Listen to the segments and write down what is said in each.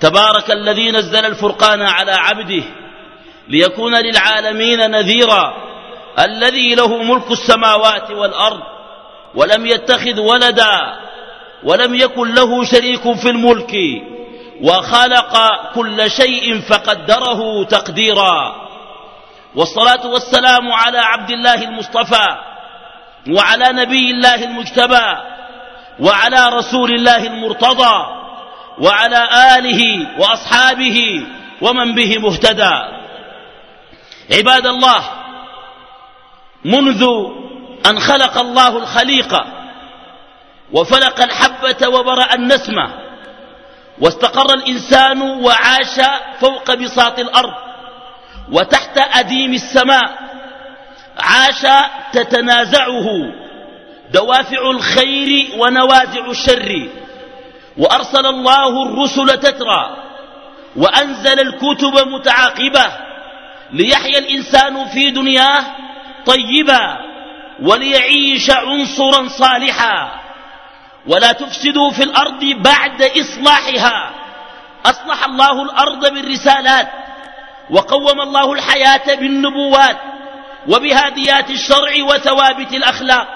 تبارك الذي نزل الفرقان على عبده ليكون للعالمين نذيرا الذي له ملك السماوات والأرض ولم يتخذ ولدا ولم يكن له شريك في الملك وخلق كل شيء فقدره تقديرا والصلاة والسلام على عبد الله المصطفى وعلى نبي الله المجتبى وعلى رسول الله المرتضى وعلى آله وأصحابه ومن به مهتدى. عباد الله منذ أن خلق الله الخليقة وفلق الحبة وبرأ النسمة واستقر الإنسان وعاش فوق بساط الأرض وتحت أديم السماء عاش تتنازعه دوافع الخير ونوازع الشر. وأرسل الله الرسل تترى وأنزل الكتب متعاقبة ليحيا الإنسان في دنياه طيبا وليعيش عنصرا صالحا ولا تفسدوا في الأرض بعد إصلاحها. أصلح الله الأرض بالرسالات وقوم الله الحياة بالنبوات وبهاديات الشرع وثوابت الأخلاق.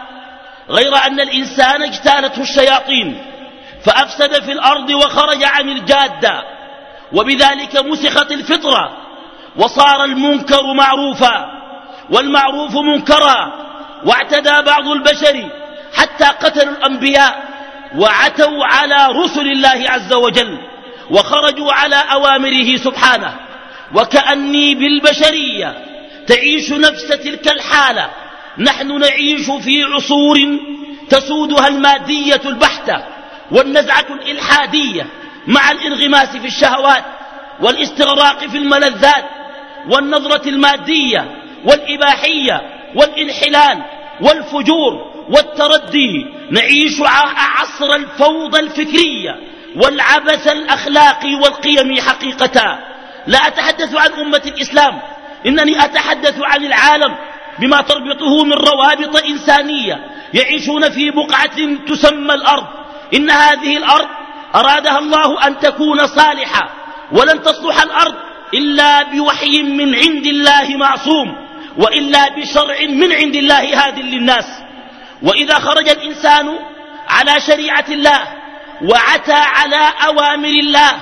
غير أن الإنسان اجتالته الشياطين فأفسد في الأرض وخرج عن الجادة. وبذلك مسخت الفطرة. وصار المنكر معروفا. والمعروف منكرا. واعتدى بعض البشر حتى قتلوا الأنبياء. وعتوا على رسل الله عز وجل. وخرجوا على أوامره سبحانه. وكأني بالبشرية. تعيش نفس تلك الحالة. نحن نعيش في عصور تسودها المادية البحتة. والنزعة الإلحادية مع الانغماس في الشهوات والاستغراق في الملذات والنظرة المادية والإباحية والإنحلال والفجور والتردي نعيش عصر الفوضى الفكرية والعبث الأخلاقي والقيم حقيقة. لا أتحدث عن أمة الإسلام إنني أتحدث عن العالم بما تربطه من روابط إنسانية يعيشون في بقعة تسمى الأرض. إن هذه الأرض أرادها الله أن تكون صالحة ولن تصلح الأرض إلا بوحي من عند الله معصوم وإلا بشرع من عند الله هاد للناس. وإذا خرج الإنسان على شريعة الله وعتى على أوامر الله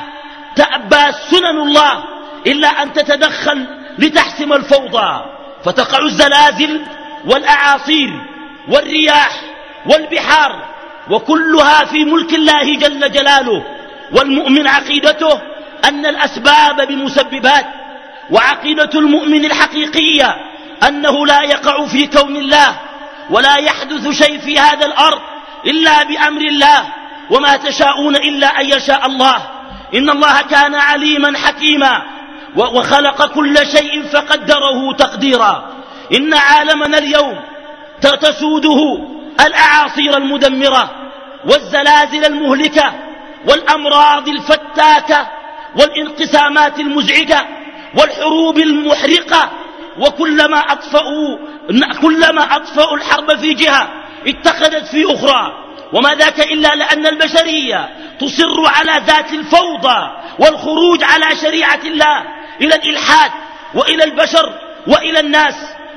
تأبى سنن الله إلا أن تتدخل لتحسم الفوضى. فتقع الزلازل والأعاصير والرياح والبحار وكلها في ملك الله جل جلاله والمؤمن عقيدته أن الأسباب بمسببات وعقيدة المؤمن الحقيقية أنه لا يقع في كون الله ولا يحدث شيء في هذا الأرض إلا بأمر الله وما تشاءون إلا أن يشاء الله. إن الله كان عليما حكيما وخلق كل شيء فقدره تقديرا. إن عالمنا اليوم تسوده الأعاصير المدمرة والزلازل المهلكة والأمراض الفتاكة والانقسامات المزعجة والحروب المحرقة وكلما أطفأوا, كلما أطفأوا الحرب في جهة اتخذت في أخرى. وما ذاك إلا لأن البشرية تصر على ذات الفوضى والخروج على شريعة الله إلى الإلحاد وإلى البشر وإلى الناس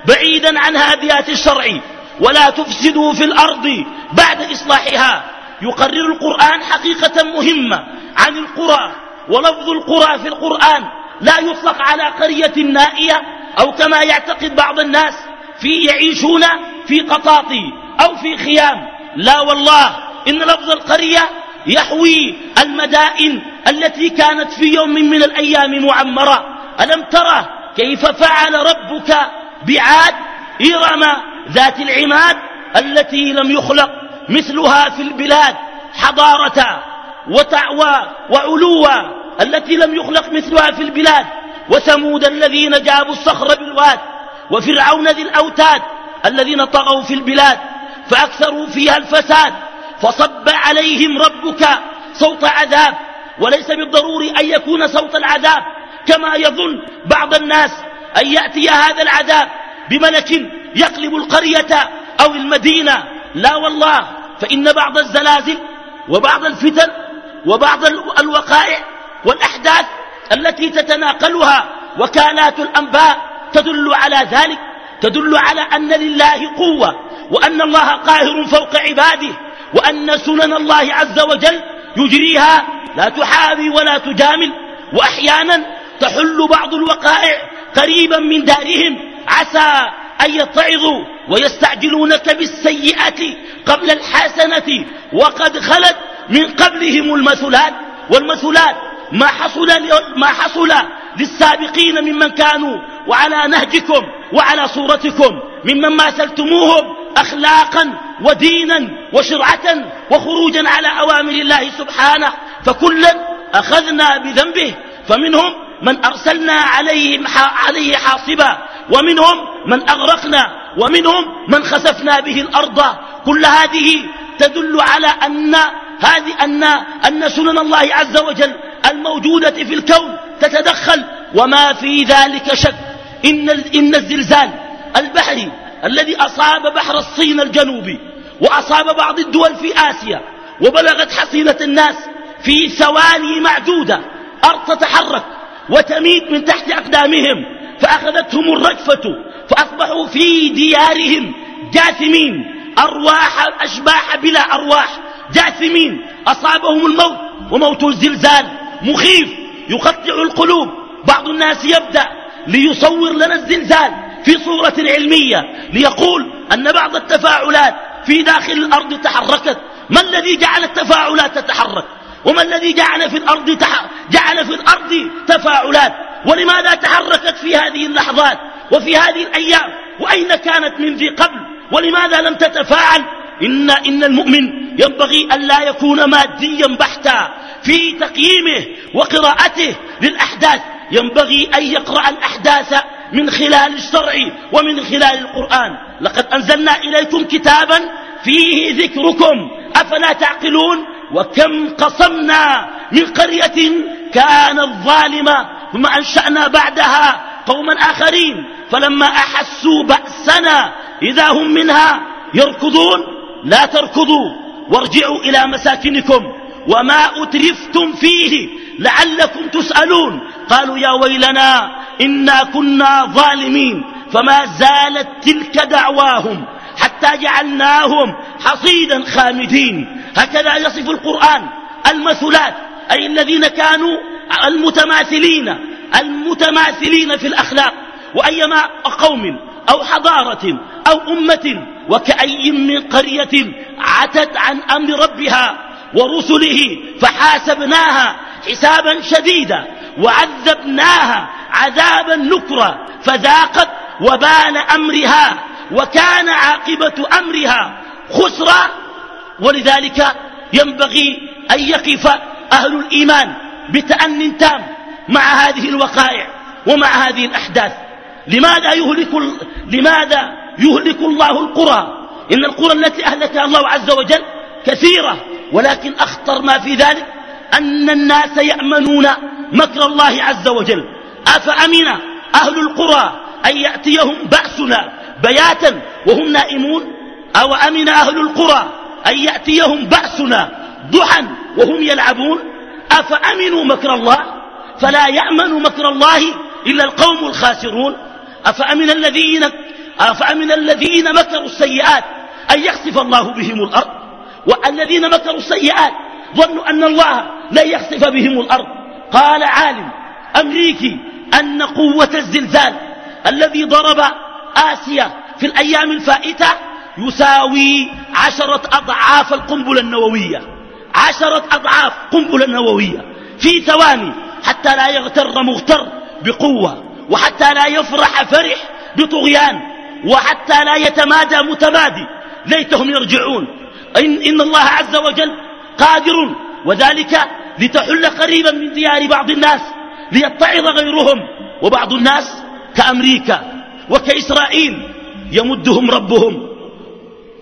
بعيدا عن هاديات الشرع. ولا تفسدوا في الأرض بعد إصلاحها يقرر القرآن حقيقة مهمة عن القرى ولفظ القرى في القرآن لا يطلق على قرية نائية أو كما يعتقد بعض الناس في يعيشون في قطاطي أو في خيام. لا والله إن لفظ القرية يحوي المدائن التي كانت في يوم من الأيام معمرة. ألم ترى كيف فعل ربك بعاد إرم ذات العماد؟ التي لم يخلق مثلها في البلاد حضارة وتعوى وعلوا التي لم يخلق مثلها في البلاد. وثمود الذين جابوا الصخر بالواد وفرعون ذي الأوتاد الذين طغوا في البلاد فأكثروا فيها الفساد. فصب عليهم ربك صوت عذاب وليس بالضروري أن يكون صوت العذاب. كما يظن بعض الناس أن يأتي هذا العذاب بملك يقلب القرية أو المدينة. لا والله. فإن بعض الزلازل وبعض الفتن وبعض الوقائع والأحداث التي تتناقلها وكالات الأنباء تدل على ذلك تدل على أن لله قوة وأن الله قاهر فوق عباده وأن سنن الله عز وجل يجريها. لا تحاوي ولا تجامل. وأحيانا تحل بعض الوقائع قريبا من دارهم. عسى أن يتعظوا ويستعجلونك بالسيئة قبل الحسنة وقد خلت من قبلهم المثلات والمثلات ما حصل, ما حصل للسابقين ممن كانوا وعلى نهجكم وعلى صورتكم ممن ماثلتموهم أخلاقا ودينا وشرعة وخروجا على أوامر الله سبحانه فكلا أخذنا بذنبه فمنهم من أرسلنا عليه حاصبا ومنهم من أغرقنا ومنهم من خسفنا به الأرض. كل هذه تدل على أن هذه أن أن سنن الله عز وجل الموجودة في الكون تتدخل. وما في ذلك شك. إن إن الزلزال البحري الذي أصاب بحر الصين الجنوبي وأصاب بعض الدول في آسيا وبلغت حصيلة الناس في ثواني معدودة أرض تتحرك وتميت من تحت أقدامهم فأخذتهم الرجفة فأصبحوا في ديارهم جاثمين أرواح الأشباح بلا أرواح جاثمين. أصابهم الموت وموت الزلزال. مخيف يقطع القلوب. بعض الناس يبدأ ليصور لنا الزلزال في صورة علمية ليقول أن بعض التفاعلات في داخل الأرض تحركت. ما الذي جعل التفاعلات تتحرك؟ وما الذي جعل في الأرض تح... جعل في الأرض تفاعلات؟ ولماذا تحركت في هذه اللحظات؟ وفي هذه الأيام وأين كانت من ذي قبل؟ ولماذا لم تتفاعل؟ إن, إن المؤمن ينبغي أن لا يكون ماديا بحتا في تقييمه وقراءته للأحداث. ينبغي أن يقرأ الأحداث من خلال الشرع ومن خلال القرآن. لقد أنزلنا إليكم كتابا فيه ذكركم. أفلا تعقلون؟ وكم قصمنا من قرية كانت ظالمة ثم أنشأنا بعدها قوما آخرين فلما أحسوا بأسنا إذا هم منها يركضون لا تركضوا وارجعوا إلى مساكنكم وما أترفتم فيه لعلكم تسألون. قالوا يا ويلنا إنا كنا ظالمين فما زالت تلك دعواهم حتى جعلناهم حصيدا خامدين. هكذا يصف القرآن المثلات أي الذين كانوا المتماثلين. المتماثلين في الأخلاق وأيما قوم أو حضارة أو أمة وكأي من قرية عتت عن أمر ربها ورسله فحاسبناها حسابا شديدا وعذبناها عذابا نكرا فذاقت وبال أمرها وكان عاقبة أمرها خسرا ولذلك ينبغي أن يقف أهل الإيمان بتأن تام. مع هذه الوقائع ومع هذه الأحداث. لماذا يهلك, لماذا يهلك الله القرى؟ إن القرى التي أهلكها الله عز وجل كثيرة ولكن أخطر ما في ذلك أن الناس يأمنون مكر الله عز وجل. أفأمن أهل القرى أن يأتيهم بأسنا بياتا وهم نائمون؟ أو أمن أهل القرى أن يأتيهم بأسنا ضحى وهم يلعبون؟ أفأمنوا مكر الله؟ فلا يأمن مكر الله إلا القوم الخاسرون. أفأمن الذين أفأمن الذين مكروا السيئات أن يخسف الله بهم الأرض؟ والذين مكروا السيئات ظنوا أن الله لا يخسف بهم الأرض. قال عالم أمريكي أن قوة الزلزال الذي ضرب آسيا في الأيام الفائتة يساوي عشرة أضعاف القنبلة النووية. عشرة أضعاف قنبلة نووية. في ثواني حتى لا يغتر مغتر بقوة وحتى لا يفرح فرح بطغيان وحتى لا يتمادى متمادي. ليتهم يرجعون. إن, إن الله عز وجل قادر وذلك لتحل قريبا من ديار بعض الناس ليتعظ غيرهم. وبعض الناس كأمريكا وكإسرائيل يمدهم ربهم.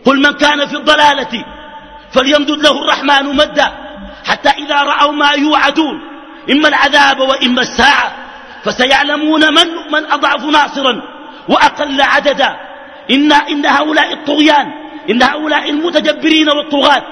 قل من كان في الضلالة فليمدد له الرحمن مدا حتى إذا رأوا ما يوعدون إما العذاب وإما الساعة. فسيعلمون من, من أضعف ناصرا وأقل عددا. إن, إن هؤلاء الطغيان إن هؤلاء المتجبرين والطغاة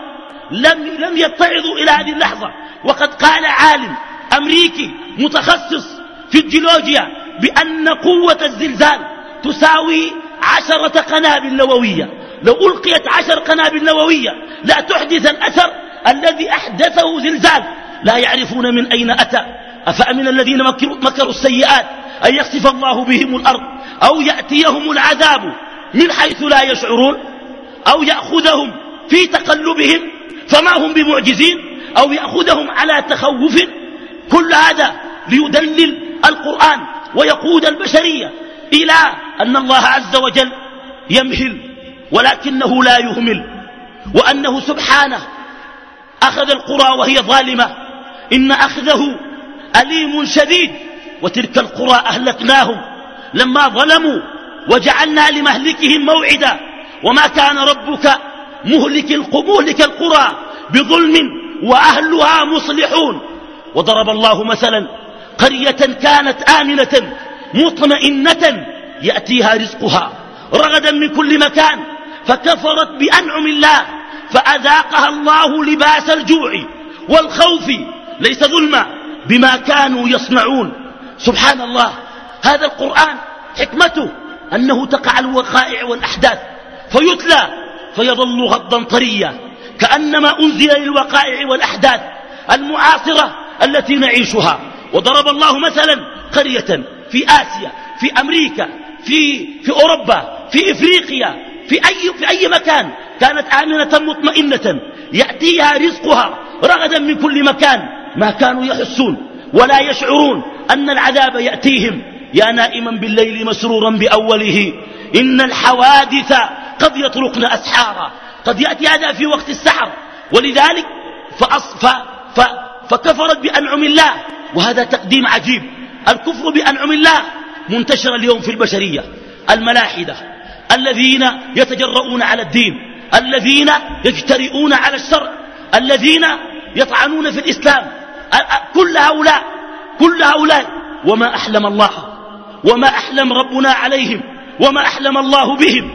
لم, لم يتعظوا إلى هذه اللحظة. وقد قال عالم أمريكي متخصص في الجيولوجيا بأن قوة الزلزال تساوي عشرة قنابل نووية. لو ألقيت عشر قنابل نووية لا تحدث الأثر الذي أحدثه زلزال. لا يعرفون من أين أتى. أفأمن الذين مكروا, مكروا السيئات أن يخسف الله بهم الأرض أو يأتيهم العذاب من حيث لا يشعرون أو يأخذهم في تقلبهم فما هم بمعجزين أو يأخذهم على تخوف. كل هذا ليدلل القرآن ويقود البشرية إلى أن الله عز وجل يمهل ولكنه لا يهمل وأنه سبحانه أخذ القرى وهي ظالمة إن أخذه أليم شديد وتلك القرى أهلكناهم. لما ظلموا وجعلنا لمهلكهم موعدا وما كان ربك مهلك مهلك القرى بظلم وأهلها مصلحون. وضرب الله مثلا قرية كانت آمنة مطمئنة يأتيها رزقها. رغدا من كل مكان فكفرت بأنعم الله فأذاقها الله لباس الجوع والخوف ليس ظلما بما كانوا يصنعون. سبحان الله هذا القرآن حكمته أنه تقع الوقائع والأحداث فيتلى فيظل غضا طريا كأنما أنزل للوقائع والأحداث المعاصرة التي نعيشها. وضرب الله مثلا قرية في آسيا في أمريكا في, في أوروبا في إفريقيا في أي, في أي مكان كانت آمنة مطمئنة يأتيها رزقها رغدا من كل مكان. ما كانوا يحسون ولا يشعرون أن العذاب يأتيهم. يا نائما بالليل مسرورا بأوله. إن الحوادث قد يطرقن أسحارا. قد يأتي هذا في وقت السحر. ولذلك فأصف ف فكفرت بأنعم الله. وهذا تقديم عجيب. الكفر بأنعم الله منتشر اليوم في البشرية. الملاحدة. الذين يتجرؤون على الدين. الذين يجترئون على الشرع الذين يطعنون في الإسلام. كل هؤلاء كل هؤلاء وما أحلم الله وما أحلم ربنا عليهم وما أحلم الله بهم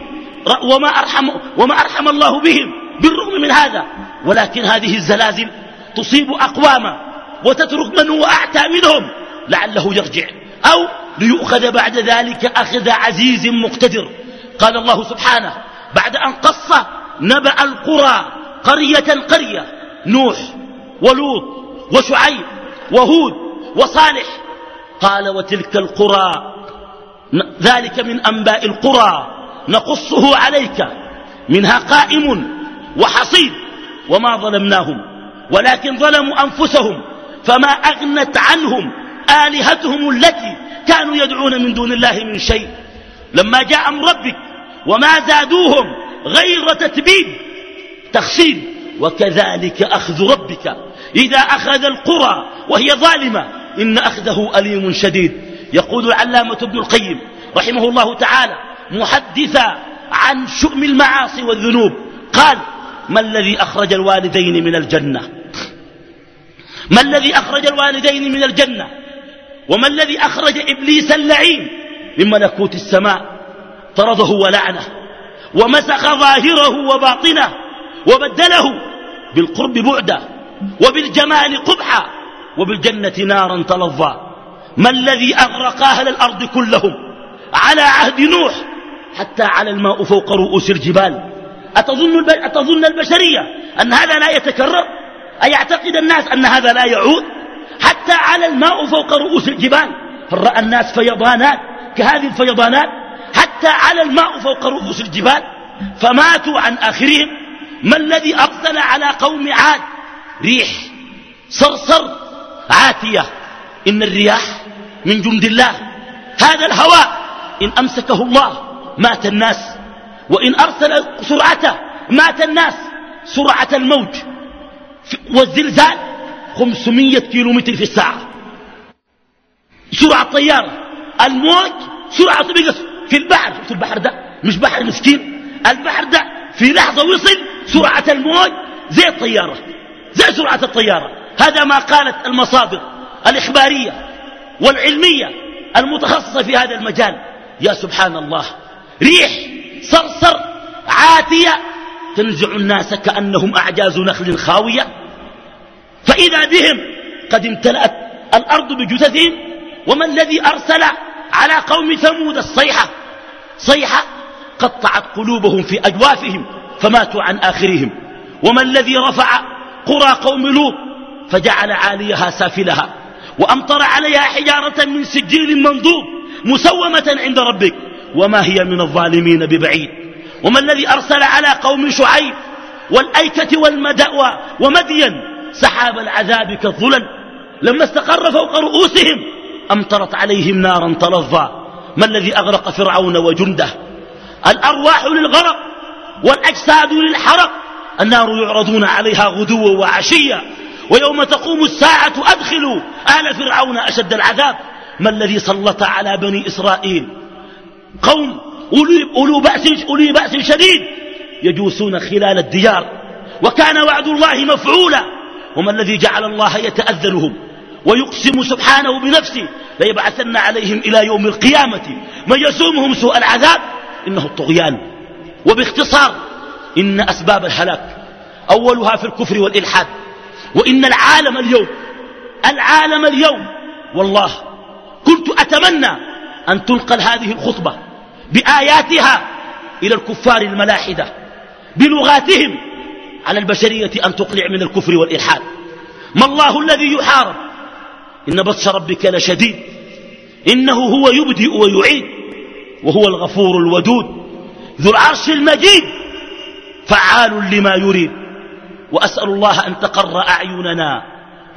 وما أرحم, وما أرحم الله بهم بالرغم من هذا. ولكن هذه الزلازل تصيب أقواما وتترك من هو أعتى منهم لعله يرجع أو ليؤخذ بعد ذلك أخذ عزيز مقتدر. قال الله سبحانه بعد أن قص نبأ القرى قرية قرية نوح ولوط وشعيب وهود وصالح. قال وتلك القرى ذلك من أنباء القرى نقصه عليك منها قائم وحصيد وما ظلمناهم ولكن ظلموا أنفسهم فما أغنت عنهم آلهتهم التي كانوا يدعون من دون الله من شيء. لما جاء أمر ربك وما زادوهم غير تتبيب تخسير وكذلك أخذ ربك. إذا أخذ القرى وهي ظالمة إن أخذه أليم شديد. يقول العلامة ابن القيم رحمه الله تعالى محدثا عن شؤم المعاصي والذنوب. قال ما الذي أخرج الوالدين من الجنة؟ ما الذي أخرج الوالدين من الجنة؟ وما الذي أخرج إبليس اللعين من ملكوت السماء؟ طرده ولعنه ومسخ ظاهره وباطنه وبدله بالقرب بعدا وبالجمال قبحا وبالجنة نارا تلظى ما الذي أغرق أهل الأرض كلهم على عهد نوح حتى على الماء فوق رؤوس الجبال؟ أتظن, أتظن البشرية أن هذا لا يتكرر؟ أيعتقد الناس أن هذا لا يعود؟ حتى على الماء فوق رؤوس الجبال فرأى الناس فيضانات كهذه الفيضانات حتى على الماء فوق رؤوس الجبال فماتوا عن آخرهم ما الذي أرسل على قوم عاد؟ ريح صرصر عاتية. إن الرياح من جند الله. هذا الهواء إن أمسكه الله مات الناس وإن أرسل سرعته مات الناس. سرعة الموج والزلزال خمسمية كيلو متر في الساعة. سرعة طيارة الموج سرعته بقى في البحر في البحر ده مش بحر مسكين. البحر ده في لحظة وصل سرعة الموج زي الطيارة زي سرعة الطيارة. هذا ما قالت المصادر الإخبارية والعلمية المتخصصة في هذا المجال. يا سبحان الله ريح صرصر عاتية تنزع الناس كأنهم أعجاز نخل خاوية. فإذا بهم قد امتلأت الأرض بجثثهم وما الذي أرسل على قوم ثمود الصيحة؟ صيحة قطعت قلوبهم في أجوافهم. فماتوا عن آخرهم. وما الذي رفع قرى قوم لوط؟ فجعل عاليها سافلها. وأمطر عليها حجارة من سجيل منضوب مسومة عند ربك. وما هي من الظالمين ببعيد. وما الذي أرسل على قوم شعيب؟ والأيكة والمدأوى ومدين. سحاب العذاب كالظلل. لما استقر فوق رؤوسهم أمطرت عليهم نارا تلظى. ما الذي أغرق فرعون وجنده؟ الأرواح للغرق. والأجساد للحرق. النار يعرضون عليها غدوا وعشيا. ويوم تقوم الساعة أدخلوا آل فرعون أشد العذاب. ما الذي سلط على بني إسرائيل؟ قوم أولو بأس, أولي بأس شديد يجوسون خلال الديار. وكان وعد الله مفعولا. وما الذي جعل الله يتأذنهم ويقسم سبحانه بنفسه. ليبعثن عليهم إلى يوم القيامة. من يسومهم سوء العذاب؟ إنه الطغيان. وباختصار إن أسباب الهلاك أولها في الكفر والإلحاد وإن العالم اليوم العالم اليوم والله كنت أتمنى أن تنقل هذه الخطبة بآياتها إلى الكفار الملاحدة بلغاتهم على البشرية أن تقلع من الكفر والإلحاد. ما الله الذي يحارب؟ إن بطش ربك لشديد إنه هو يبدئ ويعيد وهو الغفور الودود. ذو العرش المجيد. فعال لما يريد. وأسأل الله أن تقر أعيننا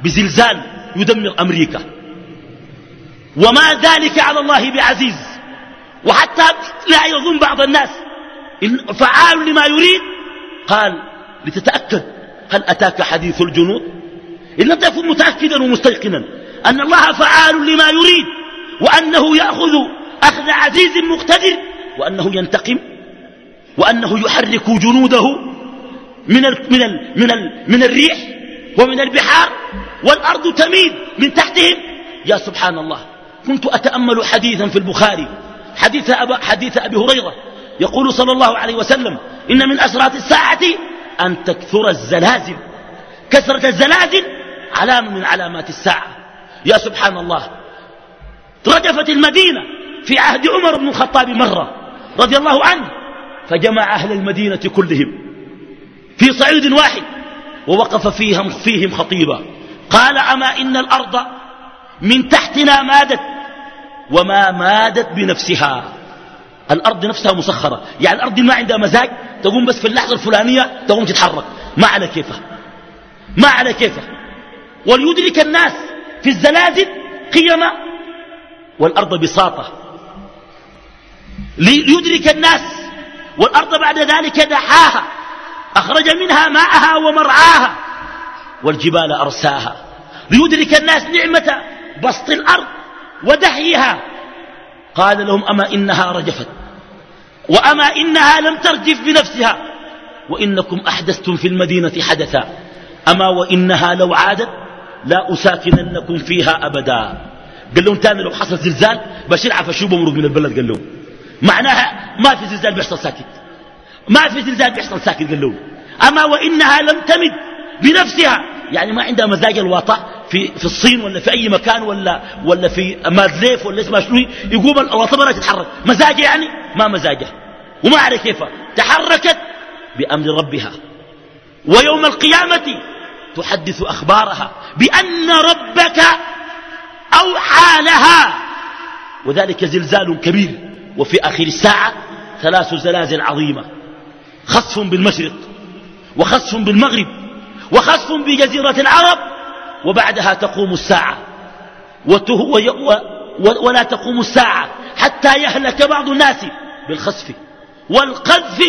بزلزال يدمر أمريكا. وما ذلك على الله بعزيز. وحتى لا يظن بعض الناس. فعال لما يريد. قال لتتأكد هل أتاك حديث الجنود؟ إن لم تكن متأكدا ومستيقنا أن الله فعال لما يريد. وأنه يأخذ أخذ عزيز مقتدر. وأنه ينتقم وأنه يحرك جنوده من, ال من, ال من, ال من الريح ومن البحار والأرض تميد من تحتهم. يا سبحان الله كنت أتأمل حديثا في البخاري حديث, أبا حديث أبي هريرة يقول صلى الله عليه وسلم إن من أسرات الساعة أن تكثر الزلازل كثرة الزلازل علامة من علامات الساعة. يا سبحان الله رجفت المدينة في عهد عمر بن الخطاب مرة رضي الله عنه فجمع أهل المدينة كلهم في صعيد واحد ووقف فيهم, فيهم خطيبا قال أما إن الأرض من تحتنا مادت وما مادت بنفسها الأرض نفسها مسخرة يعني الأرض ما عندها مزاج تقوم بس في اللحظة الفلانية تقوم تتحرك ما على كيفها ما على كيفها وليدرك الناس في الزلازل قيمة والأرض بساطة ليدرك الناس والأرض بعد ذلك دحاها أخرج منها ماءها ومرعاها والجبال أرساها. ليدرك الناس نعمة بسط الأرض ودحيها. قال لهم أما إنها رجفت وأما إنها لم ترجف بنفسها وإنكم أحدثتم في المدينة حدثا. أما وإنها لو عادت لا أساكننكم فيها أبدا. قال لهم تاني لو حصل زلزال بشير عفشوب ومرق من البلد قال لهم. معناها ما في زلزال بيحصل ساكت. ما في زلزال بيحصل ساكت قال لهم أما وإنها لم تمد بنفسها يعني ما عندها مزاج الوطأ في, في الصين ولا في أي مكان ولا, ولا في مادليف ولا اسمها شنو يقوم الوطأ بلا تتحرك. مزاجه يعني؟ ما مزاجه وما على كيف تحركت بأمر ربها. ويوم القيامة تحدث أخبارها بأن ربك أوحى لها. وذلك زلزال كبير. وفي آخر الساعة ثلاث زلازل عظيمة. خصف بالمشرق وخصف بالمغرب وخصف بجزيرة العرب وبعدها تقوم الساعة. ولا تقوم الساعة حتى يهلك بعض الناس بالخسف والقذف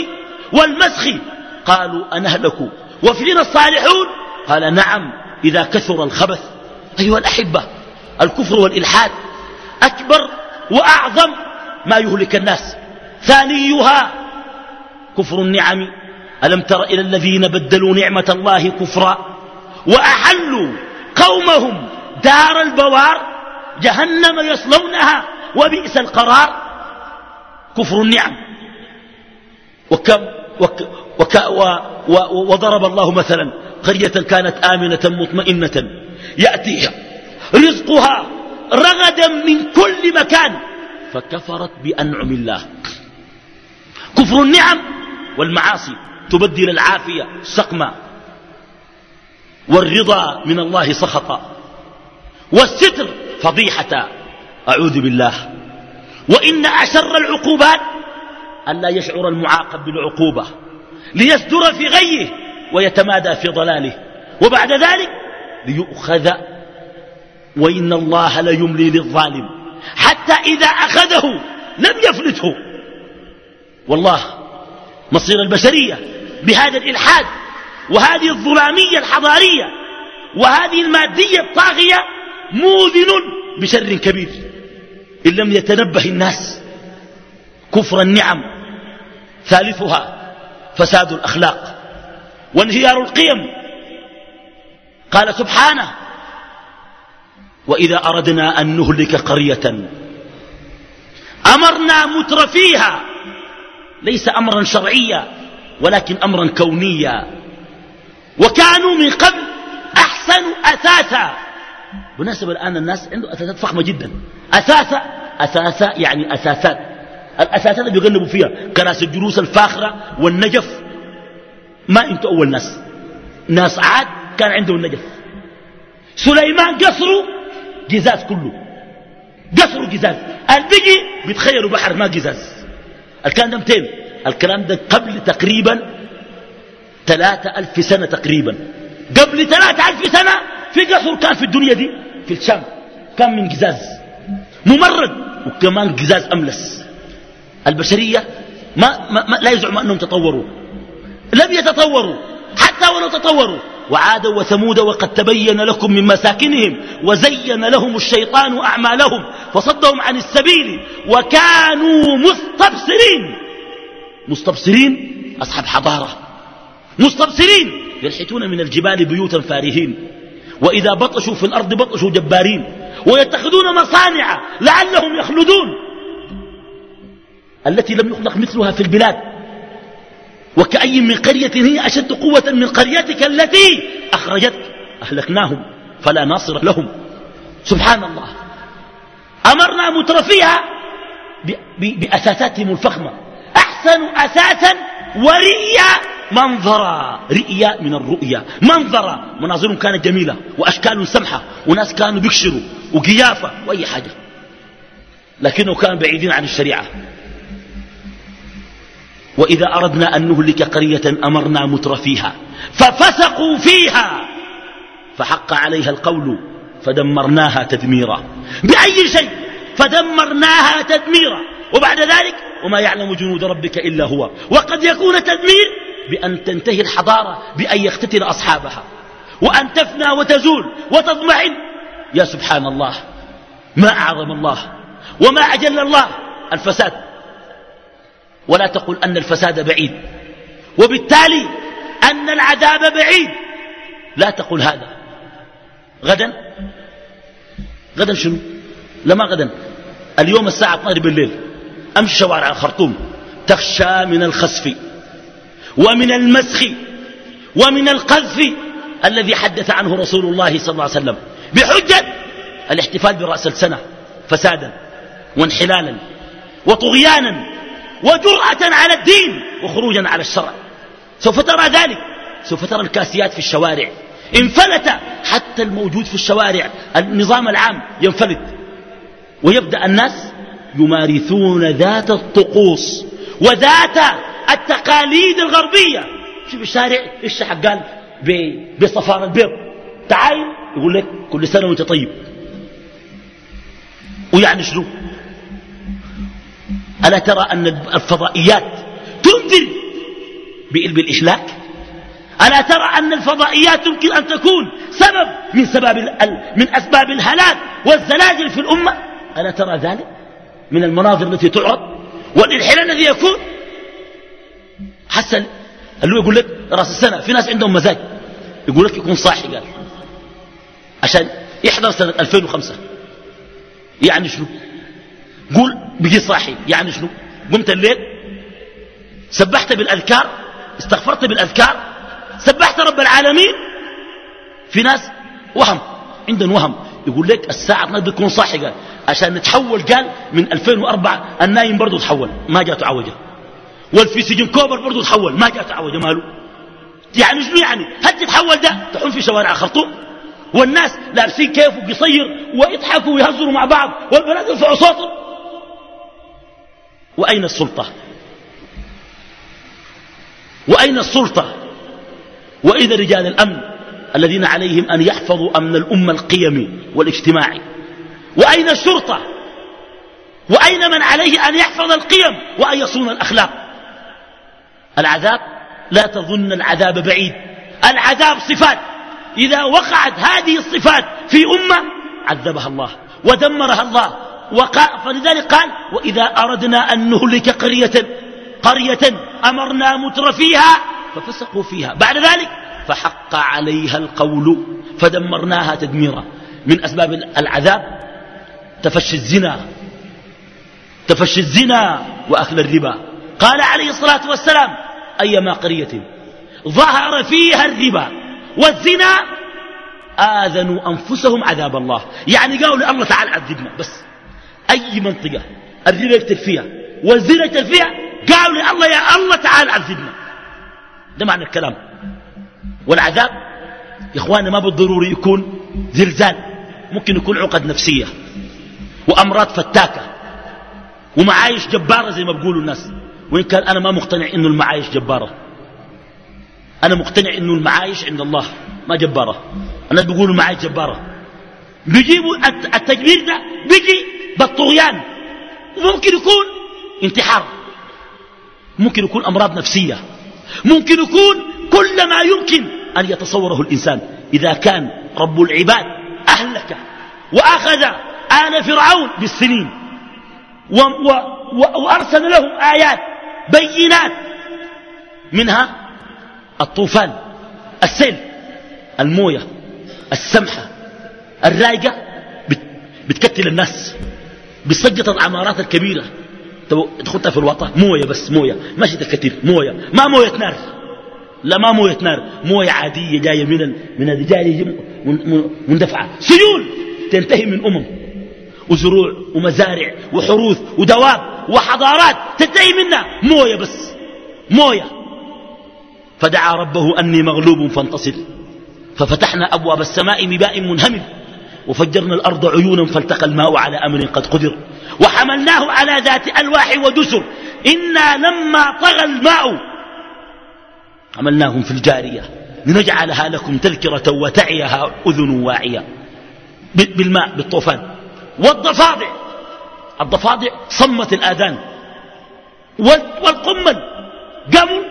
والمسخ. قالوا أنهلكوا. وفينا الصالحون؟ قال نعم إذا كثر الخبث. أيها الأحبة الكفر والإلحاد أكبر وأعظم ما يهلك الناس. ثانيها كفر النعم. ألم تر إلى الذين بدلوا نعمة الله كفرا وأحلوا قومهم دار البوار جهنم يصلونها وبئس القرار؟ كفر النعم. وكم وك وك و و وضرب الله مثلا. قرية كانت آمنة مطمئنة. يأتيها. رزقها رغدا من كل مكان. فكفرت بأنعم الله. كفر النعم والمعاصي تبدل العافية سقما. والرضا من الله سخطا. والستر فضيحة. أعوذ بالله. وإن أشر العقوبات أن لا يشعر المعاقب بالعقوبة. ليصدر في غيه ويتمادى في ضلاله. وبعد ذلك ليؤخذ. وإن الله ليملي للظالم. حتى إذا أخذه لم يفلته. والله مصير البشرية بهذا الإلحاد وهذه الظلامية الحضارية وهذه المادية الطاغية موذن بشر كبير. إن لم يتنبه الناس كفر النعم ثالثها فساد الأخلاق وانهيار القيم. قال سبحانه وإذا أردنا أن نهلك قرية أمرنا متر فيها. ليس أمرا شرعيا ولكن أمرا كونيا. وكانوا من قبل أحسن أثاثا. بالنسبة الآن الناس عنده أثاثات فخمة جدا. أثاثا أثاثا يعني أثاثات. الأثاثات اللي بيغنبوا فيها كراسي الجلوس الفاخرة والنجف. ما أنتوا أول ناس. ناس عاد كان عندهم النجف سليمان قصره جزاز كله. قصره جزاز. البقي بيتخيلوا بحر ما جزاز. الكلام ده متين؟ الكلام ده قبل تقريبا ثلاثة ألف سنة تقريبا. قبل ثلاثة ألف سنة في قصر كان في الدنيا دي في الشام. كان من قزاز ممرد وكمان قزاز أملس. البشرية ما, ما, ما لا يزعم أنهم تطوروا. لم يتطوروا. حتى ولو تطوروا وعاد وثمود وقد تبين لكم من مساكنهم وزين لهم الشيطان أعمالهم فصدهم عن السبيل وكانوا مستبصرين. مستبصرين؟ أصحاب حضارة. مستبصرين. يلحتون من الجبال بيوتا فارهين. وإذا بطشوا في الأرض بطشوا جبارين. ويتخذون مصانع لعلهم يخلدون. التي لم يخلق مثلها في البلاد. وكأي من قرية هي أشد قوة من قريتك التي أخرجتك أهلكناهم فلا ناصر لهم. سبحان الله. أمرنا مترفيها بأساساتهم الفخمة. أحسن أساسا ورئيا منظرا. رئيا من الرؤيا. منظرا. مناظرهم كانت جميلة وأشكال سمحة وناس كانوا بيكشروا وقيافة وأي حاجة. لكنه كانوا بعيدين عن الشريعة. وإذا أردنا أن نهلك قرية أمرنا متر فيها ففسقوا فيها فحق عليها القول فدمرناها تدميرا. بأي شيء؟ فدمرناها تدميرا. وبعد ذلك وما يعلم جنود ربك إلا هو. وقد يكون تدمير بأن تنتهي الحضارة بأن يقتتل أصحابها. وأن تفنى وتزول وتضمحل يا سبحان الله ما أعظم الله وما أجل الله الفساد. ولا تقل أن الفساد بعيد. وبالتالي أن العذاب بعيد. لا تقل هذا. غدا؟ غدا شنو؟ لما غدا. اليوم الساعة 12 بالليل. أمشي شوارع الخرطوم. تخشى من الخسف ومن المسخ ومن القذف الذي حدث عنه رسول الله صلى الله عليه وسلم. بحجة الاحتفال برأس السنة فسادا وانحلالا وطغيانا. وجرأة على الدين وخروجا على الشرع. سوف ترى ذلك. سوف ترى الكاسيات في الشوارع. انفلت حتى الموجود في الشوارع. النظام العام ينفلت. ويبدأ الناس يمارسون ذات الطقوس وذات التقاليد الغربية. شوف الشارع إيش قال بصفار البيض تعال يقول لك كل سنة وأنت طيب. ويعني شنو؟ ألا ترى أن الفضائيات تنذر بالإشلاك ألا ترى أن الفضائيات يمكن أن تكون سبب من, سبب من أسباب الهلاك والزلازل في الأمة؟ ألا ترى ذلك من المناظر التي تعرض والانحلال الذي يكون؟ حسن اللي هو يقول لك رأس السنة في ناس عندهم مزاج يقول لك يكون صاحي قال عشان يحضر سنة 2005 يعني شنو؟ قول بقي صاحي. يعني شنو؟ قمت الليل سبحت بالأذكار استغفرت بالأذكار سبحت رب العالمين. في ناس وهم عندهم وهم. يقول لك الساعة 12 بتكون صاحي قال. عشان نتحول قال من 2004 النايم برضه تحول. ما جاء تعوجه والفي سجن كوبر برضه تحول. ما جاء تعوجه ماله. يعني شنو يعني؟ هل تتحول ده؟ تحول في شوارع الخرطوم والناس لابسين كيف وقصير ويضحكوا ويهزروا مع بعض والبنات يرفعوا صوتهم. وأين السلطة؟ وأين السلطة؟ وإذا رجال الأمن الذين عليهم أن يحفظوا أمن الأمة القيمي والاجتماعي وأين الشرطة؟ وأين من عليه أن يحفظ القيم؟ وأن يصون الأخلاق؟ العذاب لا تظن العذاب بعيد العذاب صفات. إذا وقعت هذه الصفات في أمة عذبها الله ودمرها الله وقال فلذلك قال وإذا أردنا أن نهلك قرية قرية أمرنا متر فيها ففسقوا فيها. بعد ذلك فحق عليها القول فدمرناها تدميرا. من أسباب العذاب تفشي الزنا تفشي الزنا وأكل الربا. قال عليه الصلاة والسلام أيما قرية ظهر فيها الربا والزنا آذنوا أنفسهم عذاب الله. يعني قالوا لله تعالى عذبنا. بس أي منطقة؟ الربا يكتب فيها. والزنا يكتب فيها؟ قالوا لله يا الله تعالى عذبنا ده معنى الكلام. والعذاب يا إخواننا ما بالضروري يكون زلزال. ممكن يكون عقد نفسية وأمراض فتاكة ومعايش جبارة زي ما بيقولوا الناس. وإن كان أنا ما مقتنع إنه المعايش جبارة. أنا مقتنع إنه المعايش عند الله ما جبارة. الناس بيقولوا المعايش جبارة. بيجيبوا التجبير ده بيجي بالطغيان. وممكن يكون انتحار. ممكن يكون أمراض نفسية. ممكن يكون كل ما يمكن أن يتصوره الإنسان. إذا كان رب العباد أهلك وأخذ آل فرعون بالسنين و و و وأرسل لهم آيات بينات. منها الطوفان السيل الموية السمحة الرايقة بتكتل الناس. بتسجط العمارات الكبيرة. تخطها في الوطن. موية بس موية. ماشي كثير موية. ما موية نار لا ما موية نار موية عادية جاية من من الرجال مندفعة. سيول تنتهي من أمم. وزروع ومزارع وحروث ودواب وحضارات. تنتهي منها. موية بس. موية. فدعا ربه أني مغلوب فانتصر. ففتحنا أبواب السماء بماء منهمر. وفجرنا الأرض عيونا فالتقى الماء على أمر قد قدر وحملناه على ذات ألواح ودسر. إنا لما طغى الماء حملناهم في الجارية لنجعلها لكم تذكرة وتعيها أذن واعية بالماء بالطوفان. والضفادع الضفادع صمت الآذان. والقمل قمل.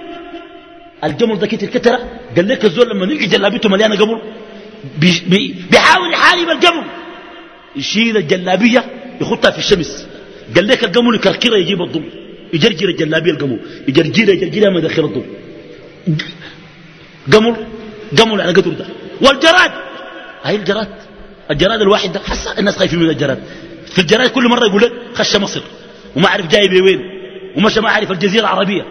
الجمل ده كتر كترة قال لك الزول لما يلقي جلابيته مليانة قمل بيحاول يحارب القمل يشيل الجلابية يخطها في الشمس. قال لك القمل يكركرها يجيب الضم يجرجر الجلابية القمل يجرجرها يجرجرها ما يدخل الضم قمل قمل على قدر ده. والجراد. هاي الجراد. الجراد الواحد ده حس الناس خايفين من الجراد. في الجراد كل مرة يقول لك خش مصر. وما عرف جاي وين ومشى ما عارف الجزيرة العربية.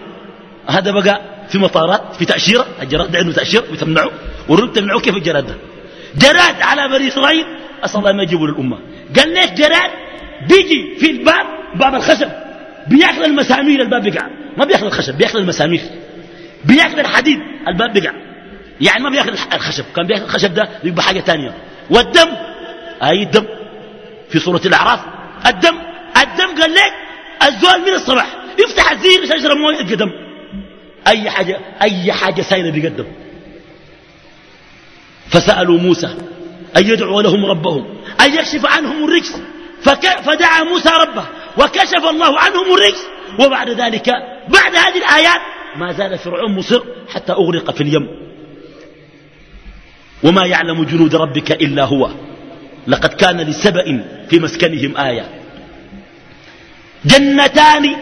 هذا بقى في مطارات في تأشيرة. الجراد ده عنده تأشيرة ويتمنعه والرب تمنعوه كيف الجراد ده. جراد على بني إسرائيل أسأل الله ما يجيبوا للأمة. قال ليش جراد؟ بيجي في الباب باب الخشب بياكل المسامير الباب بقع ما بياكل الخشب بياكل المسامير. بياكل الحديد الباب بقع يعني ما بياكل الخشب. كان بياكل الخشب ده يبقى حاجة تانية. والدم أي الدم في سورة الأعراف. الدم الدم قال لك الزول من الصباح يفتح الزير يشرب موية القدم أي حاجة أي حاجة سايلة بيقدم. فسألوا موسى أن يدعو لهم ربهم؟ أن يكشف عنهم الرجس؟ فدعا موسى ربه وكشف الله عنهم الرجس. وبعد ذلك بعد هذه الآيات ما زال فرعون مصر حتى أغرق في اليم. وما يعلم جنود ربك إلا هو. لقد كان لسبأ في مسكنهم آية. جنتان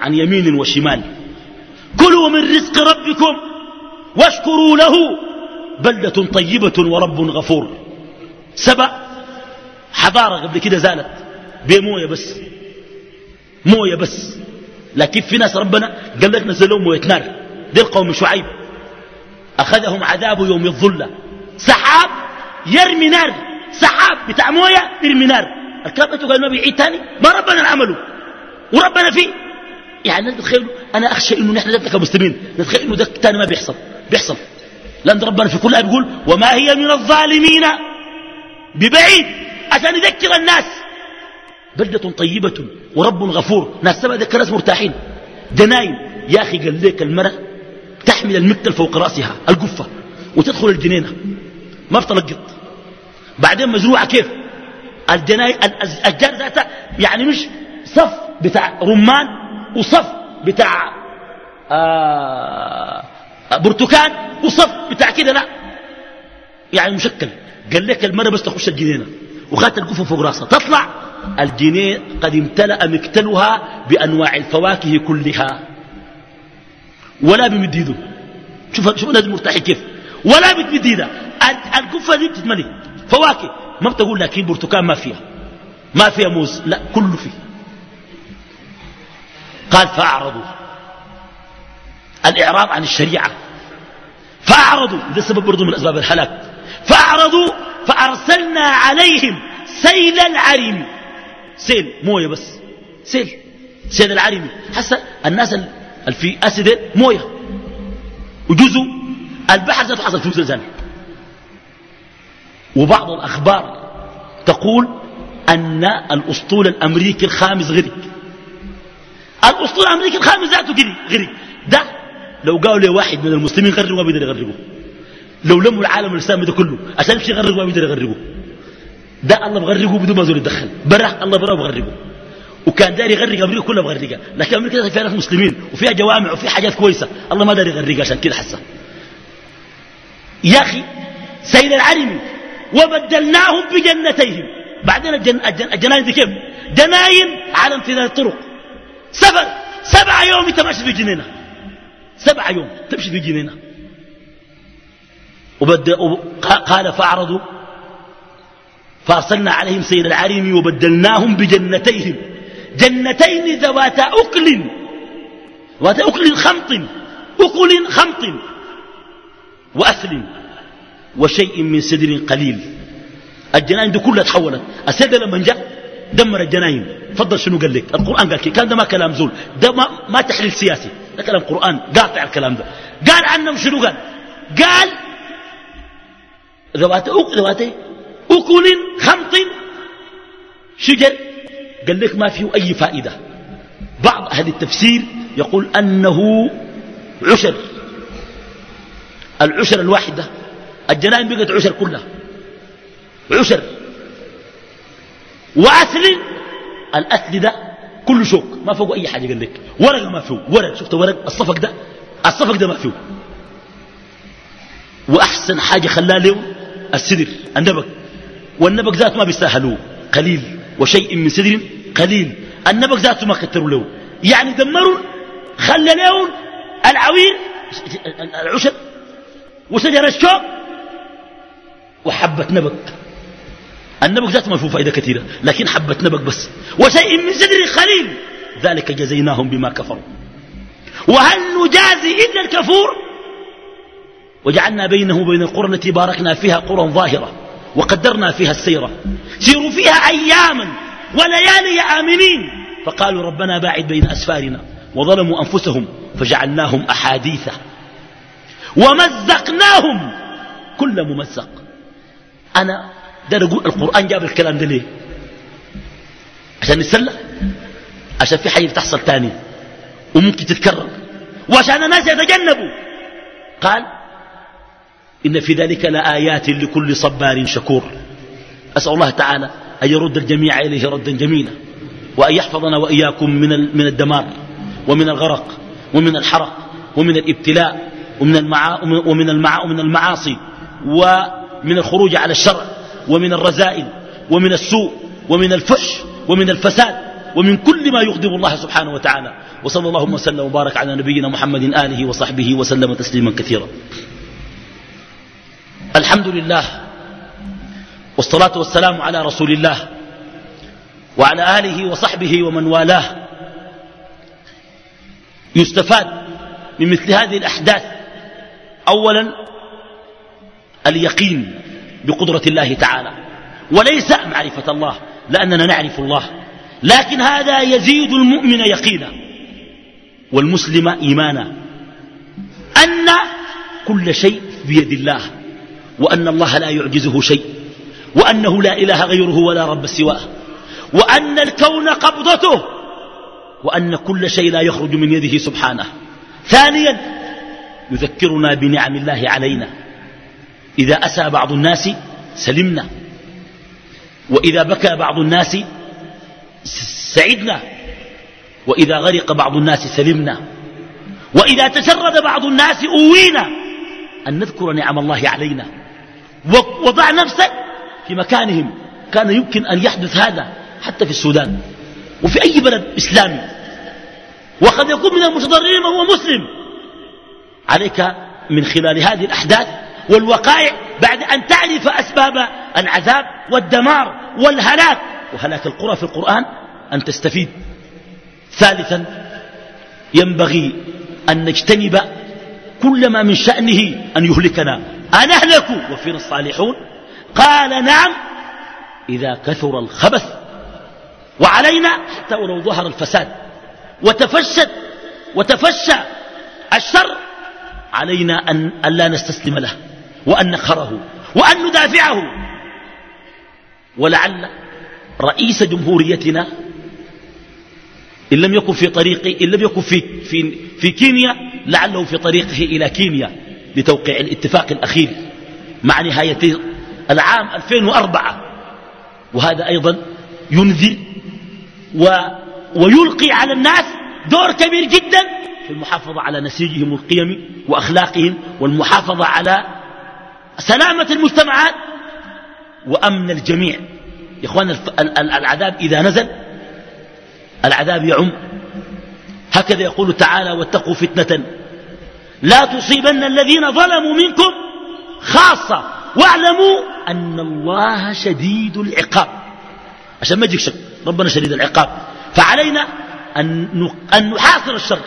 عن يمين وشمال. كلوا من رزق ربكم واشكروا له بلدة طيبة ورب غفور. سبع حضارة قبل كده زالت بموية بس. موية بس. لكن في ناس ربنا؟ قال لك نزلوا موية نار. دي القوم شعيب. أخذهم عذاب يوم الظلة. سحاب يرمي نار. سحاب بتاع موية يرمي نار. الكلام ده قال ما بيعيد تاني؟ ما ربنا عمله وربنا فيه. يعني نتخيلوا أنا أخشى إنه نحن كمسلمين نتخيل إنه ده تاني ما بيحصل. بيحصل. لأن ربنا في كل آية بيقول وما هي من الظالمين؟ ببعيد عشان يذكر الناس. بلدة طيبة ورب غفور. ناس سبع ذكر ناس مرتاحين. جناين. يا أخي قال لك المرأة تحمل المكتل فوق رأسها القفة وتدخل الجنينة. ما بتلقط بعدين مزروعة كيف؟ الجناين الأشجار ذاتها يعني مش صف بتاع رمان وصف بتاع آه برتكان وصف بتاع كده لا يعني مشكل. قال لك المرة بس تخش الجنينة. وخاتل القفة فوق راسها. تطلع. الجنين قد امتلأ مكتلها بأنواع الفواكه كلها. ولا بمد ايده شوف شوف الناس مرتاحين كيف. ولا بتمد القفة دي بتتملي. فواكه. ما بتقول لكن برتقال ما فيها. ما فيها موز. لا كله فيه. قال فأعرضوا الإعراض عن الشريعة. فأعرضوا ده سبب برضو من أسباب الهلاك. فأعرضوا فأرسلنا عليهم سيل العرم. سيل موية بس. سيل سيل العرم. حسا الناس اللي في أسد موية. وجزء البحر ذاته حصل فيه زلزال وبعض الأخبار تقول أن الأسطول الأمريكي الخامس غرق. الأسطول الأمريكي الخامس ذاته غرق. ده لو قالوا لي واحد من المسلمين غرقوا ما بيقدر يغرقوا. لو لموا العالم الإسلامي ده كله عشان يمشي يغرقوا ما بيقدر يغرقوا. ده الله بغرقه بدون ما زول يتدخل. برا الله برا بغرقه. وكان داري يغرق أمريكا كلها بغرقها. لكن أمريكا فيها ناس مسلمين وفيها جوامع وفيها حاجات كويسة. الله ما داري يغرقها عشان كده حسه يا أخي سيد العلم وبدلناهم بجنتيهم. بعدين الجن... الجن... الجناين دي كيف؟ جناين على امتداد الطرق. سبع سبع يوم تمشي في جنينة. سبع يوم تمشي في جنينة. وبد... قال فأعرضوا. فأرسلنا عليهم سيل العرم وبدلناهم بجنتيهم. جنتين ذواتا أكل. ذواتا أكل خمط. أكل خمط. وأثل. وشيء من سدر قليل. الجناين دي كلها تحولت. السدر لما جاء دمر الجناين فضل شنو قال لك؟ القرآن قال كان ده ما كلام زول. ده ما, ما تحليل سياسي. ده كلام قرآن قاطع الكلام ده. قال عنهم شنو قال؟ قال ذوات ذوات أكل خمط شجر. قال لك ما فيه أي فائدة. بعض أهل التفسير يقول أنه عشر. العشر الواحدة الجنائن بقت عشر كلها. عشر. وأسل الأسل ده كله شوك. ما فوق أي حاجة قال لك. ورقة ما فيه. ورق. شفت ورق؟ الصفق ده؟ الصفق ده ما فيه. وأحسن حاجة خلاه له السدر. النبك والنبك ذاته ما بيستاهلوه. قليل. وشيء من سدر قليل. النبك ذاته ما كتروا له. يعني دمروا خلى له العويل العشب وشجر الشوك وحبة نبك النبك ذاته ما فيه فائدة كثيرة لكن حبة نبك بس. وشيء من سدر قليل ذلك جزيناهم بما كفروا. وهل نجازي إلا الكفور؟ وجعلنا بينه وبين القرى التي باركنا فيها قرى ظاهرة وقدرنا فيها السيرة. سيروا فيها أياما وليالي آمنين. فقالوا ربنا باعد بين أسفارنا وظلموا أنفسهم فجعلناهم أحاديث. ومزقناهم كل ممزق. أنا ده أقول القرآن جاب الكلام ده ليه؟ عشان نتسلى عشان في حاجة تحصل تاني وممكن تتكرر. وعشان الناس يتجنبوا. قال إن في ذلك لآيات لكل صبار شكور. أسأل الله تعالى أن يرد الجميع إليه ردا جميلا وأن يحفظنا وإياكم من من الدمار ومن الغرق ومن الحرق ومن الإبتلاء ومن المعاصي ومن الخروج على الشرع. ومن الرذائل ومن السوء ومن الفحش ومن الفساد ومن كل ما يغضب الله سبحانه وتعالى. وصلى اللهم وسلم وبارك على نبينا محمد آله وصحبه وسلم تسليما كثيرا. الحمد لله والصلاة والسلام على رسول الله وعلى آله وصحبه ومن والاه. يستفاد من مثل هذه الأحداث. أولا اليقين. بقدرة الله تعالى. وليس معرفة الله لأننا نعرف الله. لكن هذا يزيد المؤمن يقينا. والمسلم إيمانا. أن كل شيء بيد الله وأن الله لا يعجزه شيء وأنه لا إله غيره ولا رب سواه وأن الكون قبضته وأن كل شيء لا يخرج من يده سبحانه. ثانيا يذكرنا بنعم الله علينا. إذا أسى بعض الناس سلمنا. وإذا بكى بعض الناس سعدنا. وإذا غرق بعض الناس سلمنا. وإذا تشرد بعض الناس أوينا. أن نذكر نعم الله علينا. وضع نفسك في مكانهم. كان يمكن أن يحدث هذا حتى في السودان. وفي أي بلد إسلامي وقد يكون من المتضررين وهو مسلم. عليك من خلال هذه الأحداث والوقائع بعد أن تعرف أسباب العذاب والدمار والهلاك. وهلاك القرى في القرآن أن تستفيد. ثالثا ينبغي أن نجتنب كل ما من شأنه أن يهلكنا. أنهلك وفينا الصالحون قال نعم إذا كثر الخبث وعلينا حتى ولو ظهر الفساد وتفشت وتفشى الشر علينا أن, أن لا نستسلم له. وأن نقهره وأن ندافعه. ولعل رئيس جمهوريتنا إن لم يكن في طريق إن لم يكن في, في, في كينيا لعله في طريقه إلى كينيا لتوقيع الاتفاق الأخير مع نهاية العام 2004 وهذا أيضا ينذر و ويلقي على الناس دور كبير جدا في المحافظة على نسيجهم القيمي وأخلاقهم والمحافظة على سلامة المجتمعات وأمن الجميع. يا إخوان العذاب إذا نزل العذاب يعم. هكذا يقول تعالى واتقوا فتنة لا تصيبن الذين ظلموا منكم خاصة. واعلموا أن الله شديد العقاب. عشان ما يجيك شك ربنا شديد العقاب. فعلينا أن نحاصر الشر.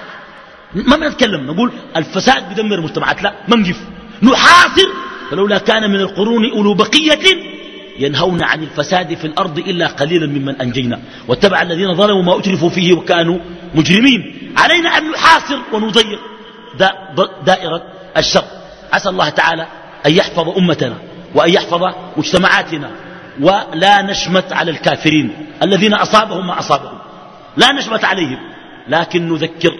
ما بنتكلم نقول الفساد بدمر المجتمعات لا ما نجف نحاصر فلولا كان من القرون أولو بقية ينهون عن الفساد في الأرض إلا قليلا ممن أنجينا. واتبع الذين ظلموا ما أترفوا فيه وكانوا مجرمين. علينا أن نحاصر ونضيق. دائرة الشر. عسى الله تعالى أن يحفظ أمتنا وأن يحفظ مجتمعاتنا. ولا نشمت على الكافرين الذين أصابهم ما أصابهم. لا نشمت عليهم. لكن نذكر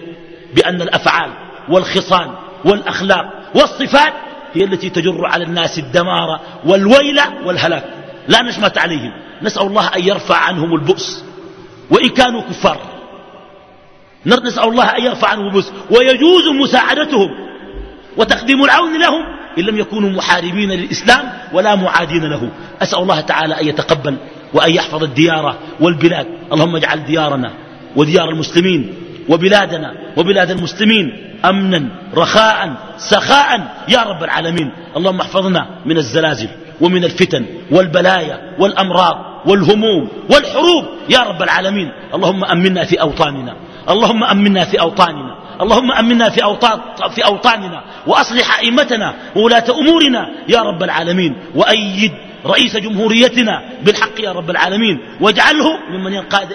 بأن الأفعال والخصال والأخلاق والصفات هي التي تجر على الناس الدمار والويل والهلاك. لا نشمت عليهم. نسأل الله أن يرفع عنهم البؤس. وإن كانوا كفار. نسأل الله أن يرفع عنهم البؤس. ويجوز مساعدتهم. وتقديم العون لهم. إن لم يكونوا محاربين للإسلام ولا معادين له. أسأل الله تعالى أن يتقبل وأن يحفظ الديار والبلاد. اللهم اجعل ديارنا وديار المسلمين وبلادنا وبلاد المسلمين أمنا رخاء سخاء يا رب العالمين. اللهم احفظنا من الزلازل ومن الفتن والبلايا والأمراض والهموم والحروب يا رب العالمين. اللهم أمنا في أوطاننا اللهم أمنا في أوطاننا اللهم أمنا في, أوطان في أوطاننا وأصلح أئمتنا وولاة أمورنا يا رب العالمين. وأيد رئيس جمهوريتنا بالحق يا رب العالمين واجعله ممن ينقاد,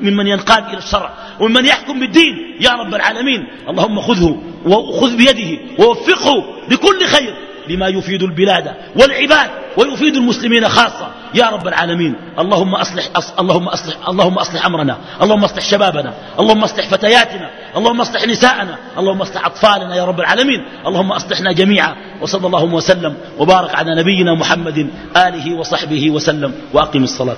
ممن ينقاد إلى الشرع وممن يحكم بالدين يا رب العالمين. اللهم خذه وخذ بيده ووفقه لكل خير. لما يفيد البلاد والعباد ويفيد المسلمين خاصة. يا رب العالمين اللهم أصلح, أص... اللهم أصلح, اللهم أصلح أمرنا اللهم أصلح شبابنا اللهم أصلح فتياتنا اللهم أصلح نساءنا اللهم أصلح أطفالنا يا رب العالمين اللهم أصلحنا جميعا. وصلى الله وسلم وبارك على نبينا محمد آله وصحبه وسلم وأقم الصلاة.